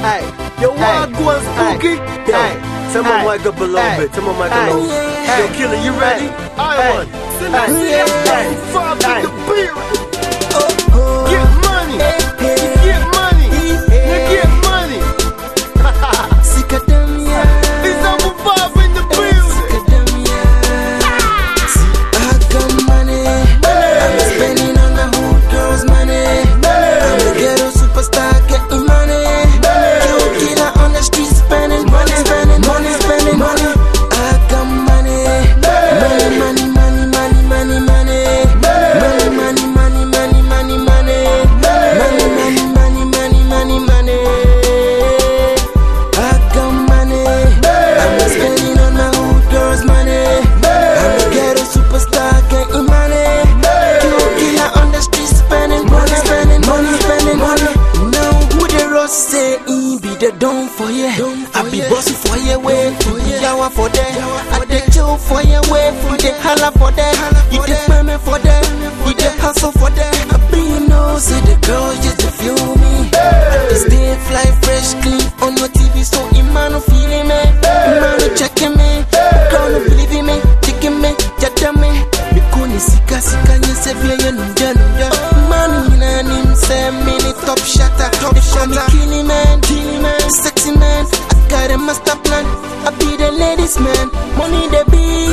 Hey, Yo, go on spooky? Yo, Hey. tell my mic up a little bit. Tell my mic a little. Hey. Yo, killer, you ready? I one. Send Hey. five in the beer. Yawa for them. I the chill for your way. You the holla for them. You the payment for them. You the hustle for them. I be you know, say the girls just to feel me. I stay fly fresh clean on your TV, so Imano feeling me. Imano checking me. Girl, no believing me. Checking me. Jada me. Mikuni sika sika nyese vya ya nunja nunja. Manu ina ni mse mini top shatter. Top shatter. Killing man, killing man, sexy man. Got a master plan. I be the ladies man. Money the be.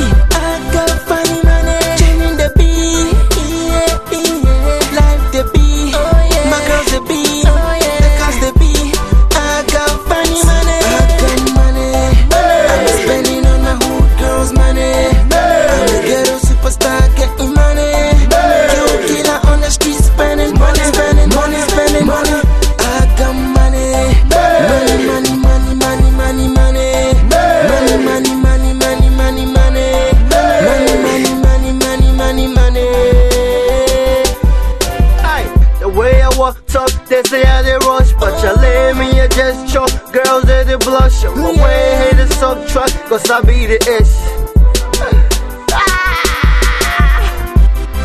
Money, money. Aye, the way I walk talk, they say I they rush, but you lay me a just choke. Girls they they blush, my way haters suck truck, cause I be the ish.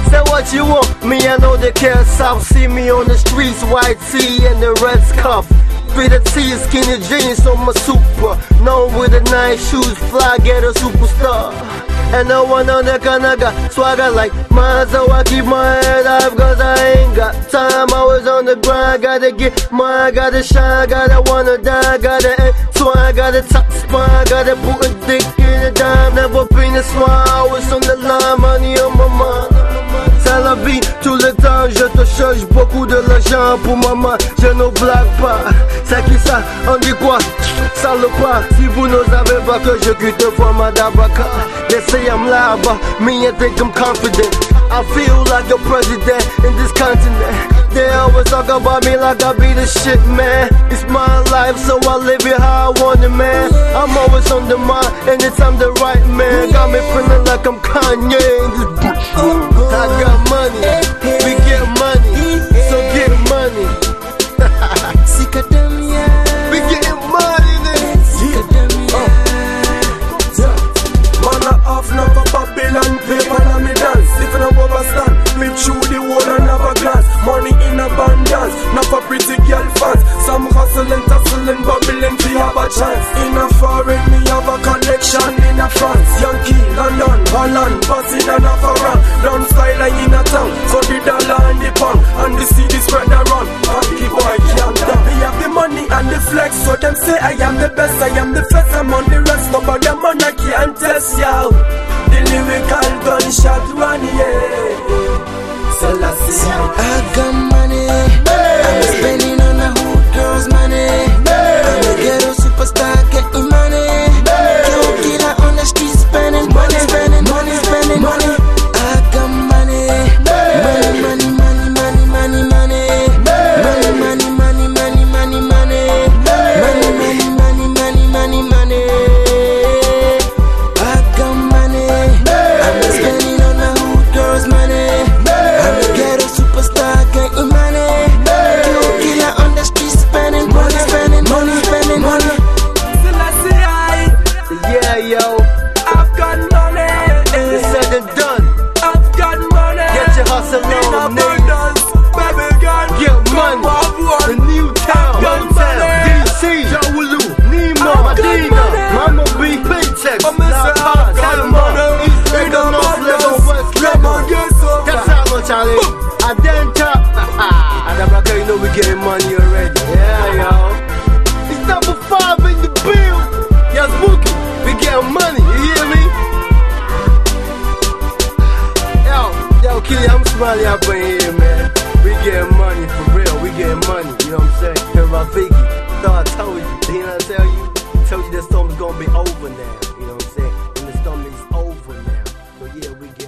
Say what you want, me I know they care south. See me on the streets, white tee and the red scarf. Be the tee, skinny jeans on my super. Known with the nice shoes, fly, get a superstar. And no one on the kanaga swagger like mine, so I keep my head up cause I ain't got time. I was on the grind, gotta get mine, gotta shine, gotta wanna die, gotta end twine, gotta top spine, gotta put a dick in a dime. Never been a smile, I was on the line, money on my mind. C'est la vie, tout le temps je te cherche beaucoup de l'argent pour maman, je Ça le pas, si vous ne savez pas que je quitte for my dabaka. They say I'm liable, me I think I'm confident. I feel like a president in this continent. They always talk about me like I be the shit, man. It's my life, so I live it how I want it, man. I'm always on the mind, anytime the right man. Got me feeling like I'm Kanye in this bitch. The pound And the city spread around, Monkey boy can't Me have the money and the flex, so them say I am the best I am the first, I'm on the rest, nobody man I can't test yo. The lyrical gunshot run, yeah. Selassie. I got Yo, I've got money. It's said and done. I've got money. Get your hustle on, nigga. Baby gun. Get money. A new town. Downtown. DC. Dzorwulu. Nemo. Madina. Mama B. Paycheck. I'm Mr. I've got money. East Legon. North Legon. West That's how much I live. I then top. i'ma be getting money. probably up in here, man. We getting money for real. We getting money. You know what I'm saying? And Rafiki, thought I told you. Didn't I tell you? I told you that storm's gonna be over now. You know what I'm saying? And the storm is over now. So yeah, we. Get